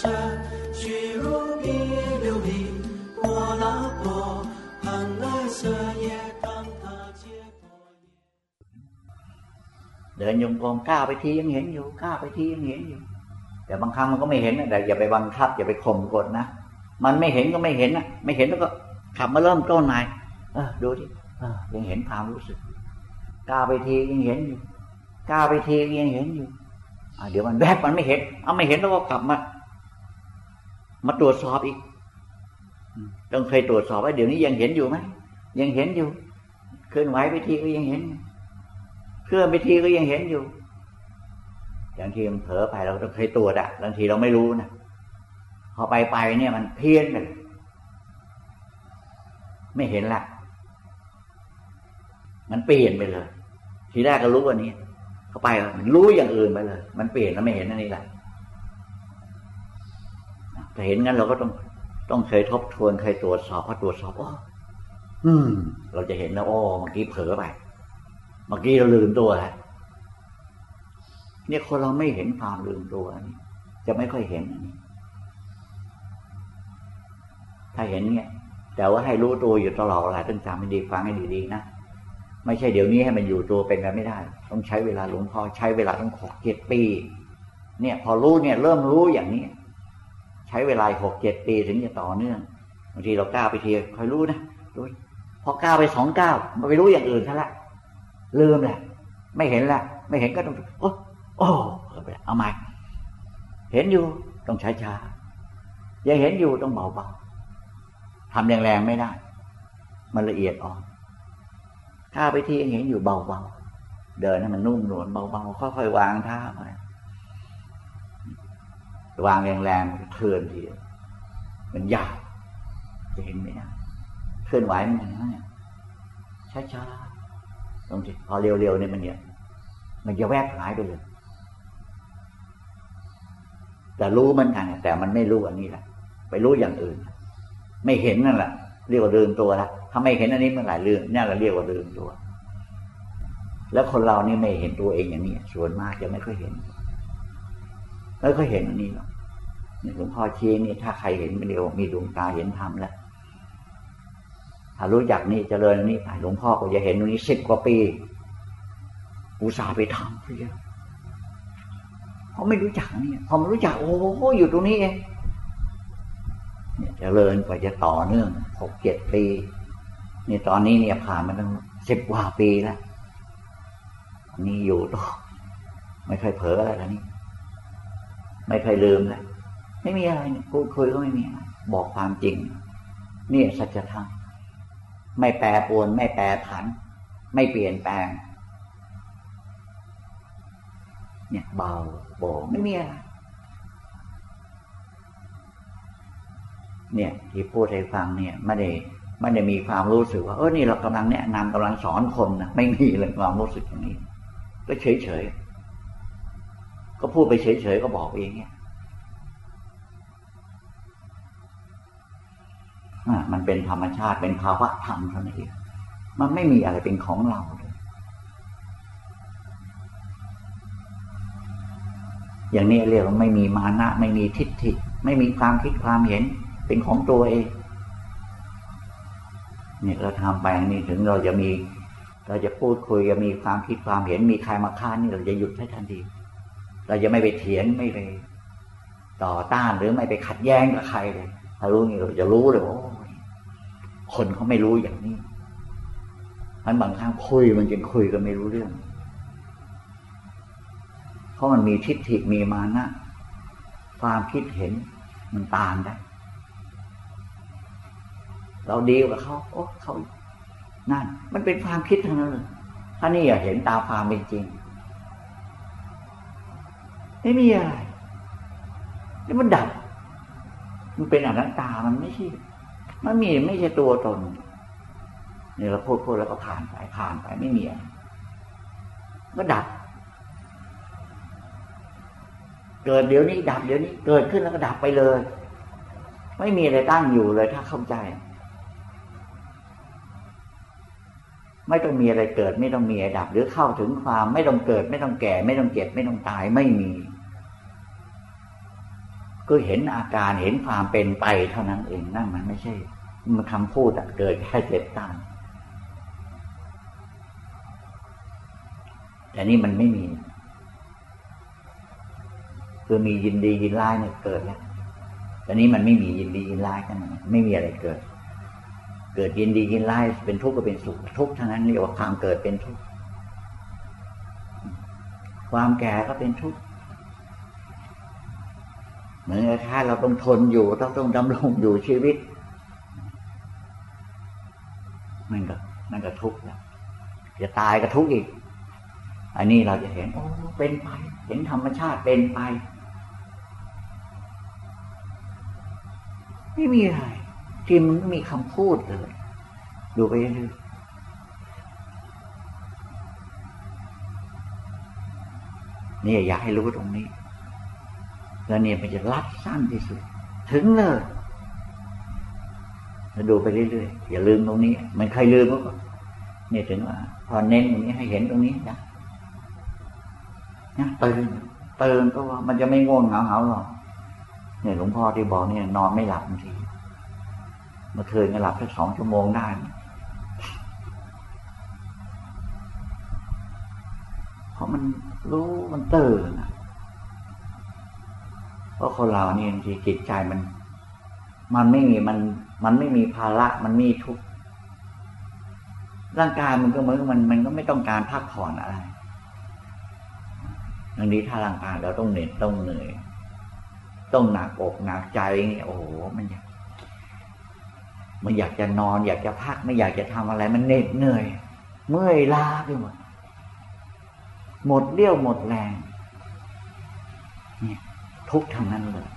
舍，虚如比琉璃，波拉波，盘来色也当他解脱เดินยงกรมก้าวไปทียังเห็นอยู่ก้าวไปทียังเห็นอยู่ แต่บางครั้งมันก็ไม่เห็นนะแต่อย่าไปบังคับอย่าไปข่มกดนะมันไม่เห็นก็ไม่เห็นนะไม่เห็นแล้วก็ขับมาเริ่มต้นใหม่เออดูดิเออยังเห็นความรู้สึกก้าวไปทียังเห็นอยู่ก้าวไปทียังเห็นอยู่อ่า เดี๋ยวมันแวบมันไม่เห็น เอาไม่เห็นแล้วก็กลับมา มาตรวจสอบอีก ต้องเคยตรวจสอบไว่าเดี๋ยวนี้ยังเห็นอยู่ไหมยังเห็นอยู่ เคลื่อนไหวไปทีก็ยังเห็น เคลื่อนไปทีก็ยังเห็นอยู่อย่างที่มันเผลอไปเราต้องเคยตรวจอะบางทีเราไม่รู้นะพอไปไปเนี่ยมันเพี้ยนไปไม่เห็นละ มันเปลี่ยนไปเลย ทีแรกก็รู้อันนี้ เข้าไปมันรู้อย่างอื่นไปเลย มันเปลี่ยนแล้วไม่เห็นอันนี้แหละถ้าเห็นงั้นเราก็ต้องต้องเคยทบทวนเคยตรวจสอบพอตรวจสอบอ๋ออืม เราจะเห็นแล้วโอ้เมื่อกี้เผลอไปเมื่อกี้เราลืมตัวแล้วเนี่ยคนเราไม่เห็นความลืมตัวนี่จะไม่ค่อยเห็นอันนี้ถ้าเห็นเนี่ยแต่ว่าให้รู้ตัวอยู่ตลอดเวลาต้องจำให้ดีฟังให้ดีๆนะ ไม่ใช่เดี๋ยวนี้ให้มันอยู่ตัวเป็นกันไม่ได้ ต้องใช้เวลาหลวงพ่อใช้เวลาต้องหกเจ็ดปี เนี่ยพอรู้เนี่ยเริ่มรู้อย่างนี้ ใช้เวลาหกเจ็ดปีถึงจะต่อเนื่องบางทีเราก้าวไปทีคอยรู้นะรู้พอก้าวไปสองก้าวมันไปรู้อย่างอื่นซะละลืมแหละไม่เห็นละไม่เห็นก็ต้องโอ้โอ้เอาใหม่เห็นอยู่ต้องช้าช้ายังเห็นอยู่ต้องเบาเบาทำแรงๆไม่ได้ มันละเอียดอ่อน ถ้าไปที่ยงเห็นอยู่เบาๆ เดินให้มันนุ่มนวลเบาๆ ค่อยๆวางท่าไปวางแรงๆเทือนทีมันยากจะเห็นไหมนะเคลื่อนไหวมันอย่างนี้ช้าๆตรงที่พอเร็วๆเนี่ยมันเนี่ยมันจะแวบหายไปเลย แต่รู้มันกันแต่มันไม่รู้อันนี้แหละ ไปรู้อย่างอื่น ไม่เห็นนั่นแหละ เรียกว่าลืมตัวละถ้าไม่เห็นอันนี้เมื่อไหร่ลืมนี่แหละเรียกว่าลืมตัว แล้วคนเรานี่ไม่เห็นตัวเองอย่างนี้ส่วนมากจะไม่ค่อยเห็นไม่ค่อยเห็นอันนี้หรอกหลวงพ่อชี้นี่ถ้าใครเห็นเดียวมีดวงตาเห็นธรรมแล้วถ้ารู้จักนี่เจริญนี่ไปหลวงพ่อก็จะเห็นตรงนี้สิบกว่าปีอุตส่าห์ไปทำเพื่อเขาไม่รู้จักเนี่ยพอมารู้จักโอ้โหอยู่ตรงนี้เอง เนี่ยเจริญกว่าจะต่อเนื่องหกเจ็ดปีนี่ตอนนี้เนี่ยผ่านมาตั้งสิบกว่าปีแล้วนี่อยู่ต่อไม่เคยเผลออะไรแล้วนี่ไม่เคยลืมเลยไม่มีอะไรพูดคุยก็ไม่มีบอกความจริง นี่สัจธรรมไม่แปรปรวน ไม่แปรผัน ไม่เปลี่ยนแปลง เนี่ยเบาโบไม่มีอะไร เนี่ยที่พูดให้ฟังเนี่ยไม่ได้ไม่ได้มีความรู้สึกว่าเออนี่เรากำลังแนะนำกำลังสอนคนนะไม่มีเลยความรู้สึกอย่างนี้ ก็เฉยเฉยก็พูดไปเฉยเฉยก็บอกเองเนี่ยมันเป็นธรรมชาติเป็นภาวะธรรมเท่านั้นเองมันไม่มีอะไรเป็นของเราเลยอย่างนี้เรียกว่าไม่มีมานะ ไม่มีทิฏฐิ ไม่มีความคิดความเห็น เป็นของตัวเองเนี่ยเราทำไปนี่ถึงเราจะมี เราจะพูดคุยจะมีความคิดความเห็นมีใครมาค้านนี่เราจะหยุดให้ทันที เราจะไม่ไปเถียงไม่ไปต่อต้านหรือไม่ไปขัดแย้งกับใครเลยถ้ารู้นี่เราจะรู้เลยว่าคนเขาไม่รู้อย่างนี้มันบางครั้งคุยมันจึงคุยก็ไม่รู้เรื่อง เพราะมันมีทิฏฐิมีมานะความคิดเห็นมันตางได้ เราดีกว่าเขาโอ้เขานั่น มันเป็นความคิดทั้งนั้นเลยถ้านี่อย่าเห็นตาความเป็นจริงไม่มีอะไรนี่มันดับ มันเป็นอนัตตา มันไม่ใช่ มันมีไม่ใช่ตัวตนเนี่ยเราพูดพูดแล้วก็ผ่านไปผ่านไปไม่มีอะไรก็ดับ เกิดเดี๋ยวนี้ดับเดี๋ยวนี้ เกิดขึ้นแล้วก็ดับไปเลย ไม่มีอะไรตั้งอยู่เลยถ้าเข้าใจ ไม่ต้องมีอะไรเกิด ไม่ต้องมีอะไรดับ หรือเข้าถึงความไม่ต้องเกิด ไม่ต้องแก่ ไม่ต้องเจ็บ ไม่ต้องตายไม่มีก็เห็นอาการเห็นความเป็นไปเท่านั้นเองนั่นมันไม่ใช่ มันคำพูดเกิดแค่เจ็บตามแต่นี่มันไม่มี คือมียินดียินร้ายเนี่ยเกิดแล้วแต่นี้มันไม่มียินดียินร้ายกันไม่มีอะไรเกิด เกิดยินดียินร้ายเป็นทุกข์ก็เป็นสุขทุกข์ทั้งนั้นเรียกว่าความเกิดเป็นทุกข์ความแก่ก็เป็นทุกข์เหมือนกับถ้าเราต้องทนอยู่ต้องต้องดำรงอยู่ชีวิต มันก็มันก็ทุกข์แล้วจะตายก็ทุกข์อีก อันนี้เราจะเห็นโอ้เป็นไป เห็นธรรมชาติเป็นไป ไม่มีอะไร ที่มันไม่มีคำพูดเลยดูไปเรื่อยนี่อยากให้รู้ตรงนี้ แล้วเนี่ยมันจะรัดสั้นที่สุด ถึงเลยแล้วดูไปเรื่อยๆอย่าลืมตรงนี้ มันใครลืมก็เนี่ยถึงว่า พอเน้นตรงนี้ให้เห็นตรงนี้นะนะตื่นตื่นก็ว่ามันจะไม่ง่วงเหงาเหาหรอกเนี่ยหลวงพ่อที่บอกเนี่ยนอนไม่หลับบางที มื่อคืนก็หลับแค่สองชั่วโมงได้ เพราะมันรู้มันตื่นเพราะคนเรานี่บางทีจิตใจมัน มันไม่มีมัน มันไม่มีภาระ มันมีทุกข์ร่างกายมันก็เหมือนมัน มันก็ไม่ต้องการพักผ่อนอะไรอันนี้ถ้าร่างกายเราต้องเหน็ดต้องเหนื่อย ต้องหนักอกหนักใจเนี่ยโอ้โหมันอยาก มันอยากจะนอน อยากจะพักไม่อยากจะทำอะไร มันเหน็ดเหนื่อย เมื่อยล้าไปหมด หมดเรี่ยวหมดแรง เนี่ย ทุกทางนั้นเลย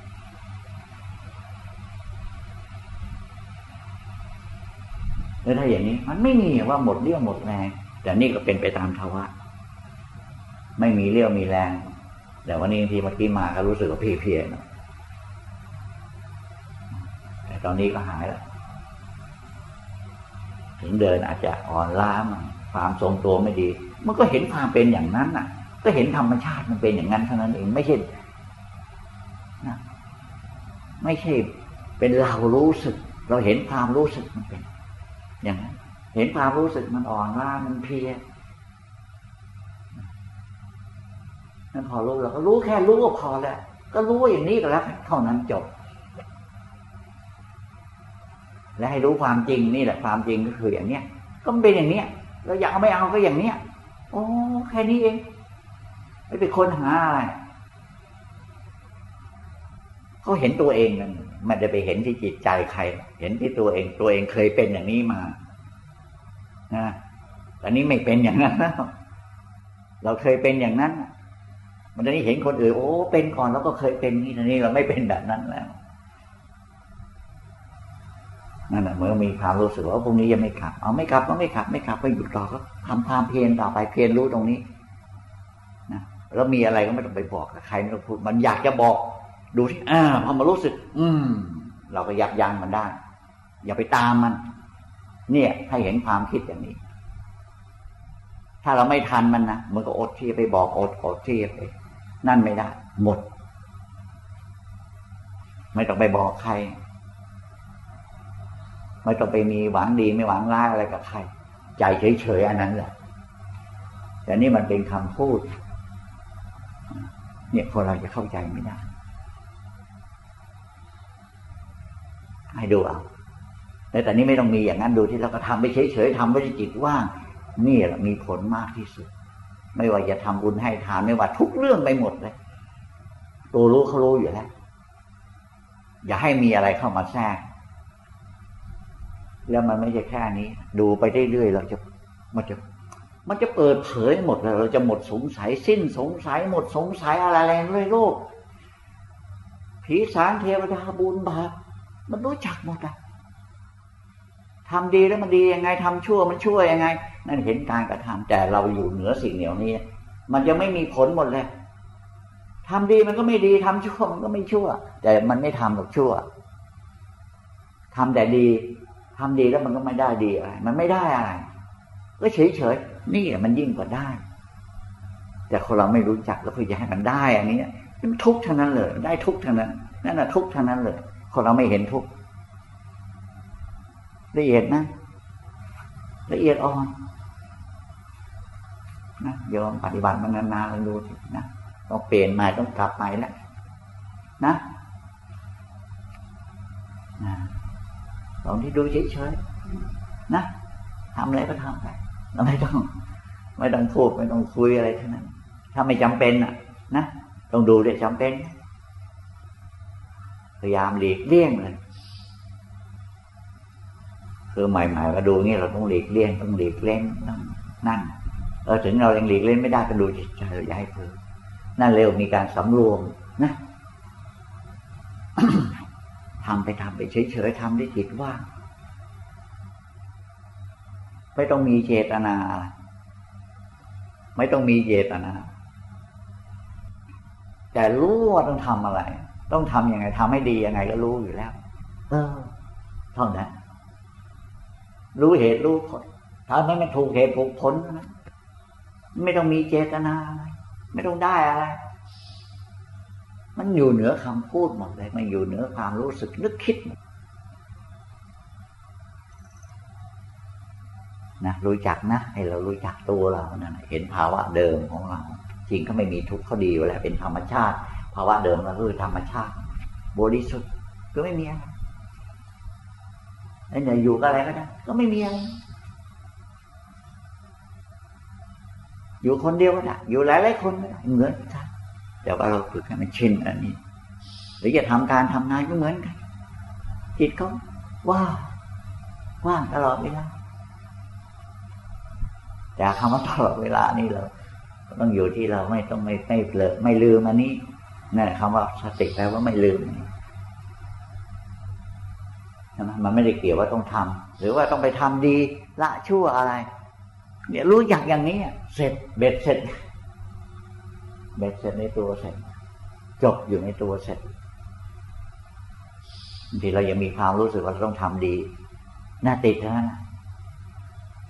แล้วถ้าอย่างนี้มันไม่มีว่าหมดเรี่ยวหมดแรง แต่นี่ก็เป็นไปตามภาวะ ไม่มีเรี่ยวมีแรง แต่วันนี้ทีเมื่อกี้มาก็รู้สึกว่าเพลียๆนะแต่ตอนนี้ก็หายแล้ว ถึงเดินอาจจะอ่อนล้ามาความทรงตัวไม่ดี มันก็เห็นความเป็นอย่างนั้นน่ะ ก็เห็นธรรมชาติมันเป็นอย่างนั้นเท่านั้นเองไม่ใช่นะไม่ใช่เป็นเรารู้สึก เราเห็นความรู้สึกมันเป็น อย่างนั้น เห็นความรู้สึกมันอ่อนล้ามันเพลียนั่นพอรู้เราก็รู้แค่รู้ก็พอแล้วก็รู้อย่างนี้ก็แล้วเท่านั้นจบ และให้รู้ความจริงนี่แหละความจริงก็คืออย่างเนี้ยก็เป็นอย่างเนี้ยเราอยากเอาไม่เอาก็อย่างเนี้ยโอ้แค่นี้เองไม่ไปค้นหาอะไรเขาเห็นตัวเองนั่นม่ได้ไปเห็นที่จิตใจใคร เห็นที่ตัวเอง ตัวเองเคยเป็นอย่างนี้มานะแต่นี้ไม่เป็นอย่างนั้นแล้วเราเคยเป็นอย่างนั้น มันตอนนี้เห็นคนอื่นโอ้ เป็นก่อนแล้วก็เคยเป็นนี่ตอนนี้เราไม่เป็นแบบนั้นแล้ว นั่นแหละเมื่อมีความรู้สึกว่าพรุ่งนี้ยังไม่ขับ เอาไม่ขับก็ไม่ขับ ไม่ขับก็หยุดต่อก็ทำความเพียรต่อไปเพียรรู้ตรงนี้นะแล้วมีอะไรก็ไม่ต้องไปบอกใครไม่ต้องพูดมันอยากจะบอก ดูที่อ่าพอมารู้สึก อืม เราก็ยับยั้งมันได้ อย่าไปตามมัน เนี่ย ให้เห็นความคิดอย่างนี้ ถ้าเราไม่ทันมันนะมันก็อดที่ไปบอกอดอดที่ไปนั่นไม่ได้ หมด ไม่ต้องไปบอกใคร ไม่ต้องไปมีหวังดีไม่หวังร้ายอะไรกับใคร ใจเฉยๆอันนั้นแหละแต่นี่มันเป็นคำพูด เนี่ยคนเราจะเข้าใจไม่ได้ให้ดูเอาแต่ตอนนี้ไม่ต้องมีอย่างนั้นดูที่เราก็ทำไปเฉยๆทำไว้จิตว่างนี่แหละมีผลมากที่สุด ไม่ว่าจะทำบุญให้ทานไม่ว่าทุกเรื่องไปหมดเลย ตัวรู้เขารู้อยู่แล้ว อย่าให้มีอะไรเข้ามาแทรก แล้วมันไม่ใช่แค่นี้ ดูไปเรื่อยๆเราจะมันจะ มันจะเปิดเผยหมดเลยเราจะหมดสงสัยสิ้นสงสัยหมดสงสัยอะไรอะไรเลยโลกผีสางเทวดาบุญบาปมันรู้จักหมดอะทำดีแล้วมันดียังไงทำชั่วมันชั่วยังไง นั่นเห็นการกระทำแต่เราอยู่เหนือสิ่งเหล่านี้ มันจะไม่มีผลหมดเลยทำดีมันก็ไม่ดีทำชั่วมันก็ไม่ชั่ว แต่มันไม่ทำหรอกชั่วทำแต่ดี ทำดีแล้วมันก็ไม่ได้ดีอะไร มันไม่ได้อะไร ก็เฉยเฉยนี่มันยิ่งกว่าได้ แต่คนเราไม่รู้จักแล้วพื่อจะให้มันได้ อันนี้มันทุกข์ทั้งนั้นเลย ได้ทุกข์ทั้งนั้น นั่นแหะทุกข์ทั้งนั้นเลย คนเราไม่เห็นทุกข์ละเอียดนะ ละเอียดอ่อนนะยอมปฏิบัติมานานๆลองดูสินะต้องเปลี่ยนใหม่ต้องกลับใหม่แล้วนะ ลองที่ดูเฉยๆนะทำอะไรก็ทำไปเราไม่ต้อง ไม่ต้องพูดไม่ต้องคุยอะไรทั้งนั้น ถ้าไม่จำเป็นอะ นะต้องดูด้วยจำเป็น พยายามหลีกเลี่ยงเลยคือใหม่ๆก็ดูงี้เราต้องหลีกเลี่ยงต้องหลีกเล่นต้องนั่นเออถึงเรายังหลีกเล่นไม่ได้ก็ดูจิตใจเราอย่าให้เผลอนั่นเร็วมีการสำรวมนะ ทำไปทำไปเฉยๆทำด้วยจิตว่างไม่ต้องมีเจตนา ไม่ต้องมีเจตนา แต่รู้ว่าต้องทำอะไร ต้องทำยังไงทำให้ดียังไงก็รู้อยู่แล้ว เออเท่านั้นรู้เหตุรู้ผลถ้าไม่มันถูกเหตุถูกผลนะไม่ต้องมีเจตนาอะไรไม่ต้องได้อะไร มันอยู่เหนือคำพูดหมดเลยมันอยู่เหนือความรู้สึกนึกคิดนะรู้จักนะให้เรารู้จักตัวเรานะเห็นภาวะเดิมของเรา จริงก็ไม่มีทุกข์เขาดีอยู่แล้วเป็นธรรมชาติ ภาวะเดิมเราคือธรรมชาติ บริสุทธิ์ก็ไม่มีอะไรไอ้เนี่ยอยู่กับอะไรก็ได้ก็ไม่มีอะไรอยู่คนเดียวก็ได้อยู่หลายหลายคนก็ได้เหมือนกัน แต่ว่าเราฝึกให้มันชินอันนี้ หรือจะทำการทำงานก็เหมือนกัน จิตเขาว่างว่างตลอดเวลาแต่คำว่าตลอดเวลานี่เราต้องอยู่ที่เราไม่ต้องไม่ไม่เผลอไม่ลืมอันนี้นั่นคำว่าสติแปลว่าไม่ลืมใช่ไหมมันไม่ได้เกี่ยวว่าต้องทำหรือว่าต้องไปทำดีละชั่วอะไร เนี่ยรู้อย่างอย่างนี้เสร็จเบ็ดเสร็จ เบ็ดเสร็จในตัวเสร็จจบอยู่ในตัวเสร็จทีเรายังมีความรู้สึกว่าเราต้องทำดีน่าติดเท่านั้น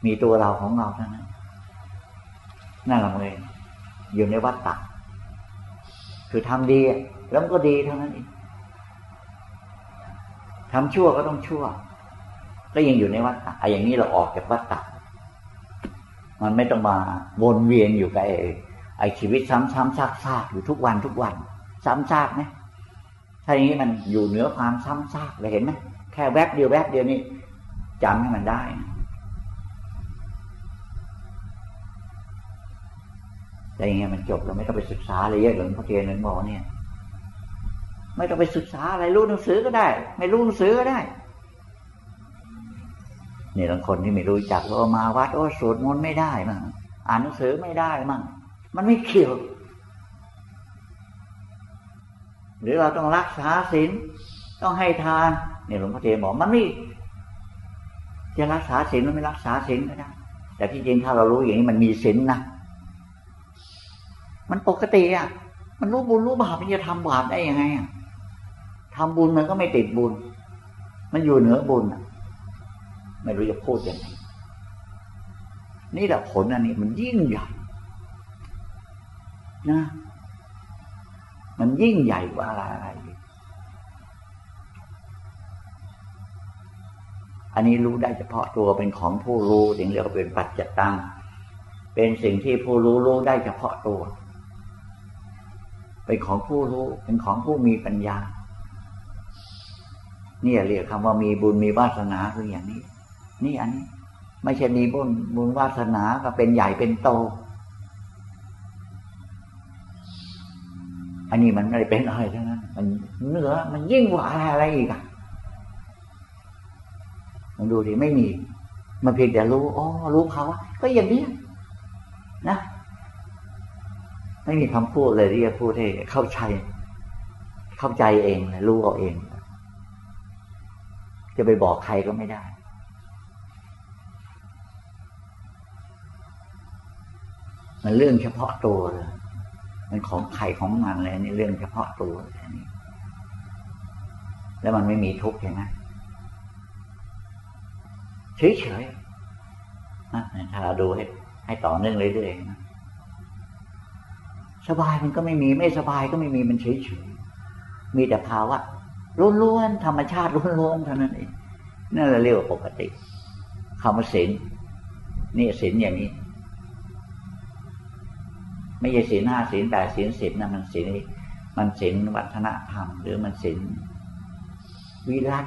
มีตัวเราของเราเท่านั้นนั่นแหละเองอยู่ในวัฏฏะคือทำดี แล้วมันก็ดีเท่านั้นเองทำชั่วก็ต้องชั่ว ก็ยังอยู่ในวัฏฏะไอ้อย่างนี้เราออกจากวัฏฏะมันไม่ต้องมาวนเวียนอยู่กับไอ้ ไอ้ชีวิตซ้ำๆซากๆอยู่ทุกวันทุกวัน ซ้ำซากไหมถ้าอย่างนี้มันอยู่เหนือความซ้ำซากเลยเห็นไหมแค่แวบเดียวแวบเดียวนี่จำให้มันได้แต่อย่างเงี้ยมันจบเราไม่ต้องไปศึกษาอะไรเยอะหลวงพ่อเทียนหลวงบอกเนี่ย ไม่ต้องไปศึกษาอะไรรู้หนังสือก็ได้ ไม่รู้หนังสือก็ได้เนี่ยบางคนที่ไม่รู้จักว่ามาวัดโอ้สวดมนต์ไม่ได้มั่งอ่านหนังสือไม่ได้มั่ง มันไม่เกี่ยวหรือเราต้องรักษาศีลต้องให้ทานเนี่ยหลวงพ่อเทียนบอกมันไม่จะรักษาศีลมันไม่รักษาศีลก็ได้แต่ที่จริงถ้าเรารู้อย่างนี้มันมีศีลนะมันปกติอะ มันรู้บุญรู้บาปมันจะทำบาปได้ยังไงอะทำบุญมันก็ไม่ติดบุญ มันอยู่เหนือบุญอะ ไม่รู้จะพูดยังไงนี่แหละผลอันนี้มันยิ่งใหญ่ นะ มันยิ่งใหญ่กว่าอะไรอะไร อันนี้รู้ได้เฉพาะตัวเป็นของผู้รู้ถึงเรียกว่าเป็นปัจจตัง เป็นสิ่งที่ผู้รู้รู้ได้เฉพาะตัว เป็นของผู้รู้ เป็นของผู้มีปัญญานี่เรียกคำว่ามีบุญมีวาสนาคืออย่างนี้ นี่อันนี้ ไม่ใช่มีบุญบุญวาสนาก็เป็นใหญ่เป็นโต อันนี้มันไม่ได้เป็นอะไรทั้งนั้น มันเหนือมันยิ่งกว่าอะไรอะไรอีกอะมันดูดิไม่มี มันเพียงแต่รู้อ๋อรู้เขาว่าก็อย่างนี้นะไม่มีคำพูดเลยที่จะพูดให้เข้าใจ เข้าใจเองรู้เอาเอง จะไปบอกใครก็ไม่ได้ มันเรื่องเฉพาะตัวเลย มันของใครของมันเลยนี่เรื่องเฉพาะตัวแค่นี้ แล้วมันไม่มีทุกข์ใช่ไหมเฉยๆนะถ้าเราดูให้ให้ต่อเนื่องเรื่อยๆนะสบายมันก็ไม่มีไม่สบายก็ไม่มีมันเฉยเฉยมีแต่ภาวะล้วนๆธรรมชาติล้วนๆเท่านั้นเองนั่นเราเรียกว่าปกติคำว่าศีลนี่ศีลอย่างนี้ ไม่ใช่ศีลห้าศีลแปดศีลสิบนะมันศีลมันศีลวัฒนธรรม หรือมันศีลวิรัต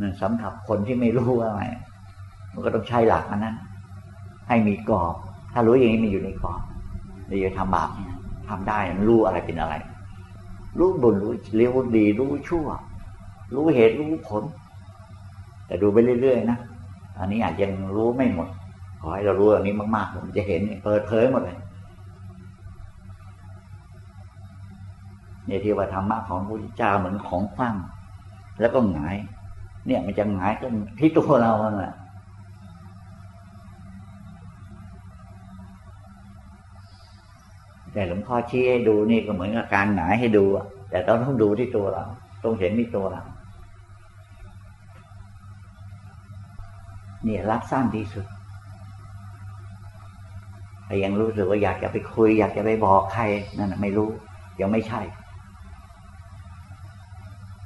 นั่นสำหรับคนที่ไม่รู้ว่าไงมันก็ต้องใช้หลักอันนั้น ให้มีกรอบ ถ้ารู้อย่างนี้มันอยู่ในกรอบเราจะทำบาปทำได้มันรู้อะไรเป็นอะไร รู้บุญรู้เลี้ยวดี รู้ชั่ว รู้เหตุรู้ผล แต่ดูไปเรื่อยๆนะอันนี้อาจจะรู้ไม่หมด ขอให้เรารู้อันนี้มากๆผมจะเห็นเปิดเผยหมดเลยเนี่ยที่ว่าธรรมะของพระพุทธเจ้าเหมือนของฟังแล้วก็หงาย เนี่ยมันจะหงายที่ตัวเราแหละแต่หลวงพ่อชี้ให้ดูนี่ก็เหมือนกับการหงายให้ดูแต่เราต้องดูที่ตัวเราต้องเห็นที่ตัวเราเนี่ยรักสั้นที่สุด แต่ยังรู้สึกว่าอยากจะไปคุย อยากจะไปบอกใครนั่นไม่รู้ ยังไม่ใช่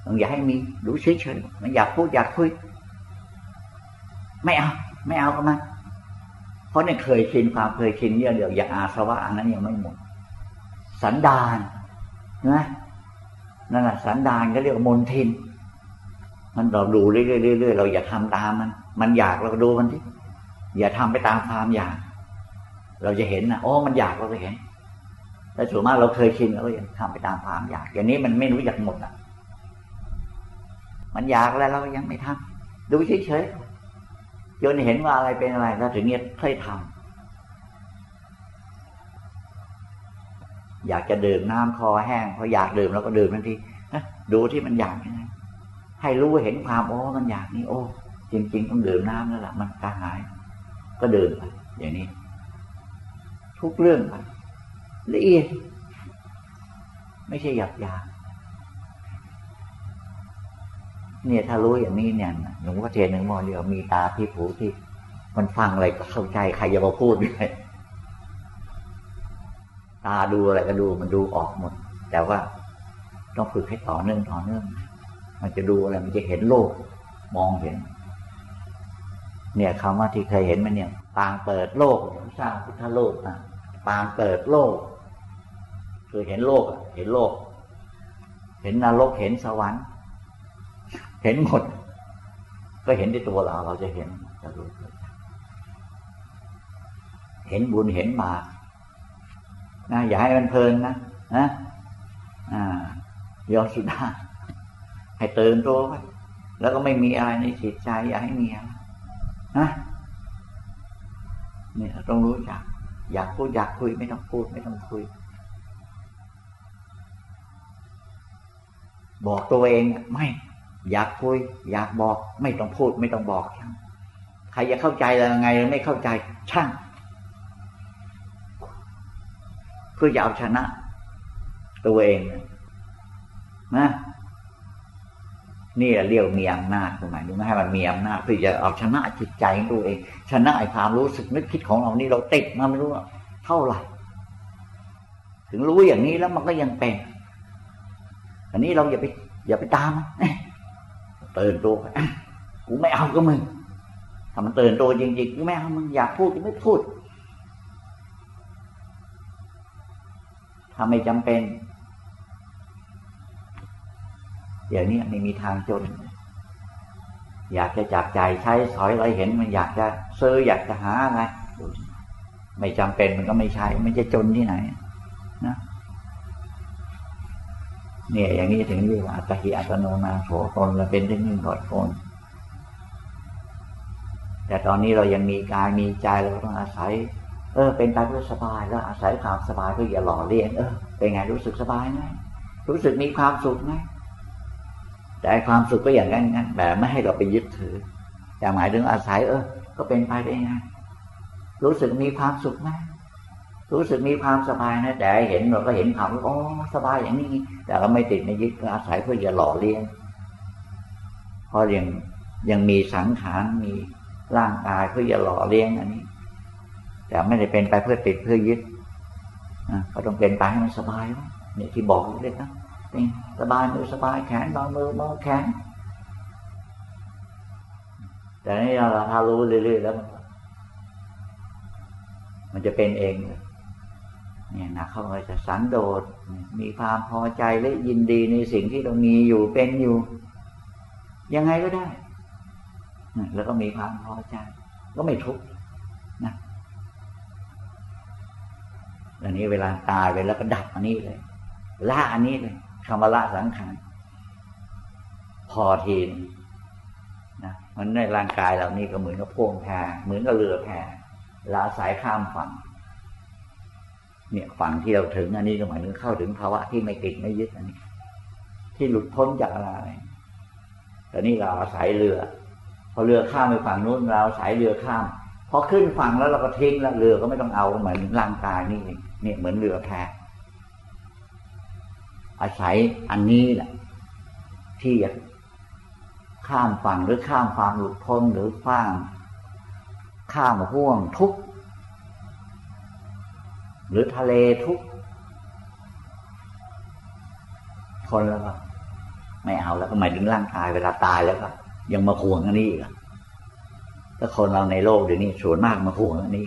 ต้องอยากให้มีรู้เฉยๆมันอยากพูดอยากคุย ไม่เอาไม่เอาก็มาเพราะเนี่ยเคยชินความเคยชินเนี่ยเดี๋ยวอย่าอาสวะอันนั้นยังไม่หมด สันดานนะนั่นแหละสันดานก็เรียกมนทิน มันเราดูเรื่อยๆเราอย่าทำตามมัน มันอยากเราก็ดูมันที่อย่าทำไปตามความอยาก เราจะเห็นนะโอ้มันอยากเราก็เห็น แต่ส่วนมากเราเคยชินเราอย่างทำไปตามความอยาก อย่างนี้มันไม่รู้อยากหมดอะ มันอยากแล้วเรายังไม่ทำดูเฉยๆจนเห็นว่าอะไรเป็นอะไรแล้วถึงเนี้ยค่อยทำอยากจะดื่มน้ำคอแห้งพออยากดื่มแล้วก็ดื่มทันทีดูที่มันอยากยังไงให้รู้เห็นความโอ้มันอยากนี่โอ้จริง ๆ ต้องดื่มน้ำแล้วล่ะมันกระหาย ก็ดื่มไปอย่างนี้ ทุกเรื่องไปละเอียด ไม่ใช่หยาบหยาเนี่ยถ้ารู้อย่างนี้เนี่ยหลวงพ่อเทียนหนึ่งมอเดียวมีตาที่ผูที่ มันฟังอะไรก็เข้าใจใครจะมาพูดด้วยตาดูอะไรก็ดูมันดูออกหมด แต่ว่าต้องฝึกให้ต่อเนื่องต่อเนื่อง มันจะดูอะไรมันจะเห็นโลก มองเห็น เนี่ยคำว่าที่เคยเห็นมันเนี่ยปางเปิดโลกสร้างพุทธโลกนะ ปางเปิดโลก คือเห็นโลกเห็นโลก เห็นนรกเห็นสวรรค์ เห็นหมด ก็เห็นในตัวเราเราจะเห็นจะรู้เห็นบุญเห็นบาปนะอย่าให้มันเพลินนะนะอ่ายอมสุดาให้เตือนตัวไว้แล้วก็ไม่มีอะไรในจิตใจ อย่าให้มีอะไรนะเนี่ยต้องรู้จัก อยากพูดอยากคุยไม่ต้องพูดไม่ต้องคุย บอกตัวเองไม่ อยากคุย อยากบอก ไม่ต้องพูด ไม่ต้องบอกช่างใครจะเข้าใจยังไงไม่เข้าใจช่าง เพื่อจะเอาชนะ ตัวเองนะ นี่เรียกมีอำนาจตรงไหนรู้ไหมให้มันมีอำนาจเพื่อจะเอาชนะจิตใจของตัวเอง ชนะไอ้ความรู้สึกนึกคิดของเรานี่เราติดมาไม่รู้เท่าไหร่ถึงรู้อย่างนี้แล้วมันก็ยังเป็น อันนี้เราอย่าไป อย่าไปตามเตื่นตัวกูไม่เอาก็มึงถ้ามันเตื่นตัวจริงๆกูไม่เอามึงอยากพูดกูไม่พูดถ้าไม่จำเป็น อย่างนี้ไม่มีทางจน อยากจะจับใจใช้สอยอะไรเห็นมันอยากจะซื้ออยากจะหาอะไรไม่จำเป็นมันก็ไม่ใช่มันจะจนที่ไหนนะเนี่ย อย่างนี้ถึงเรียกว่าอัตหิอัตโนนาโถตนเราเป็นที่หนึ่งถอดตนแต่ตอนนี้เรายังมีกายมีใจเราต้องอาศัย เออ เป็นไปเพื่อสบายแล้วอาศัยความสบายเพื่ออย่าหล่อเลี้ยงเออเป็นไงรู้สึกสบายไหมรู้สึกมีความสุขไหม แต่ความสุขก็อย่างนั้นงั้นแต่ไม่ให้เราไปยึดถือแต่หมายถึงอาศัย เออ ก็เป็นไปได้ไงรู้สึกมีความสุขไหมรู้สึกมีความสบายนะแต่เห็นเราก็เห็นความโอ้สบายอย่างนี้ แต่เราไม่ติดในยึดก็อาศัยเพื่อจะหล่อเลี้ยงเพราะยังยังมีสังขารมีร่างกายเพื่อจะหล่อเลี้ยงอันนี้ แต่ไม่ได้เป็นไปเพื่อติดเพื่อยึดก็ต้องเป็นไปให้มันสบายวะเนี่ยที่บอกเล็กนะ นี่สบายมือสบายแขนบางมือบางแขน แต่นี่เราถ้ารู้เรื่อยๆแล้ว มันจะเป็นเอง เนี่ยนะเขาก็จะสันโดษมีความพอใจและยินดีในสิ่งที่เรามีอยู่เป็นอยู่ ยังไงก็ได้ แล้วก็มีความพอใจ ก็ไม่ทุกข์นะอันนี้เวลาตายไปแล้วก็ดับอันนี้เลยละอันนี้เลย คำว่าละสังขารพอทีนนะมันในร่างกายเรานี่ก็เหมือนกับพวงแพเหมือนกับเรือแพลาสายข้ามฝั่ง เนี่ยฝั่งที่เราถึงอันนี้ก็หมายถึงเข้าถึงภาวะที่ไม่ติดไม่ยึดอันนี้ ที่หลุดพ้นจากอะไรแต่นี่เราอาศัยเรือ พอเรือข้ามไปฝั่งนู้นเราอาศัยเรือข้ามพอขึ้นฝั่งแล้วเราก็ทิ้งแล้วเรือก็ไม่ต้องเอาเหมือนร่างกายนี่เนี่ยเหมือนเรือแพ อาศัยอันนี้แหละที่จะข้ามฝั่งหรือข้ามความหลุดพ้นหรือข้ามข้ามห่วงทุกหรือทะเลทุกข์คนแล้วก็ไม่เอาแล้วก็หมายถึงร่างกายเวลาตายแล้วก็ยังมาห่วงอันนี้อีกถ้าคนเราในโลกเดี๋ยวนี้ส่วนมากมาห่วงอันนี้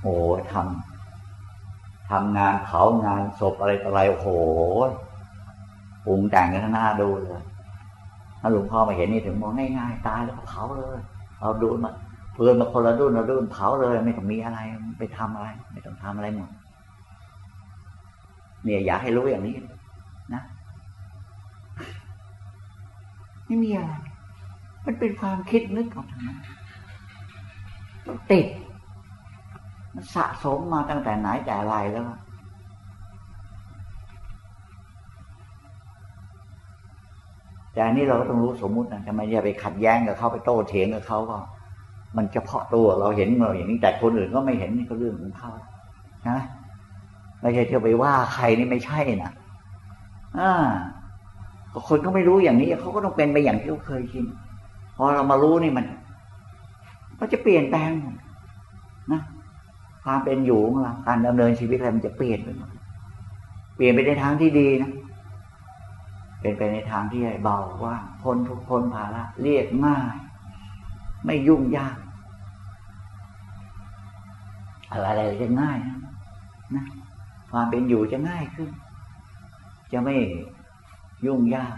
โอ้ทำ ทำงานเผางานศพอะไรต่ออะไรโอ้โหปรุงแต่งกันหน้าดูเลยถ้าหลวงพ่อมาเห็นนี่ถึงมองง่ายๆตายแล้วเผาเลย เอาดูมาเพื่อนมาคนละดุนละดุนเผาเลย ไม่ต้องมีอะไรไปทำอะไร ไม่ต้องทำอะไรหมดเนี่ยอยากให้รู้อย่างนี้นะไม่มีอะไรมันเป็นความคิดนึกของทางนั้นติด มันสะสมมาตั้งแต่ไหนแต่ไรแล้ว แต่อันนี้เราก็ต้องรู้สมมุตินะทำไมอย่าไปขัดแย้งกับเขาไปโต้เถียงกับเขาก็ มันเฉพาะตัวเราเห็นเราอย่างนี้แต่คนอื่นก็ไม่เห็นนี่ก็เรื่องของเขานะไม่ใช่เที่ยวไปว่าใครนี่ไม่ใช่นะอ่าคนก็ไม่รู้อย่างนี้เขาก็ต้องเป็นไปอย่างที่เขาเคยชินพอเรามารู้นี่มันมันจะเปลี่ยนแปลงนะ ความเป็นอยู่ของเราการดำเนินชีวิตอะไรมันจะเปลี่ยนไปหมดเปลี่ยนไปในทางที่ดีนะเป็นไปในทางที่เบาว่างพ้นทุกพ้นภาระเรียกง่าย ไม่ยุ่งยากอะไรจะง่ายนะนะความเป็นอยู่จะง่ายขึ้น จะไม่ยุ่งยาก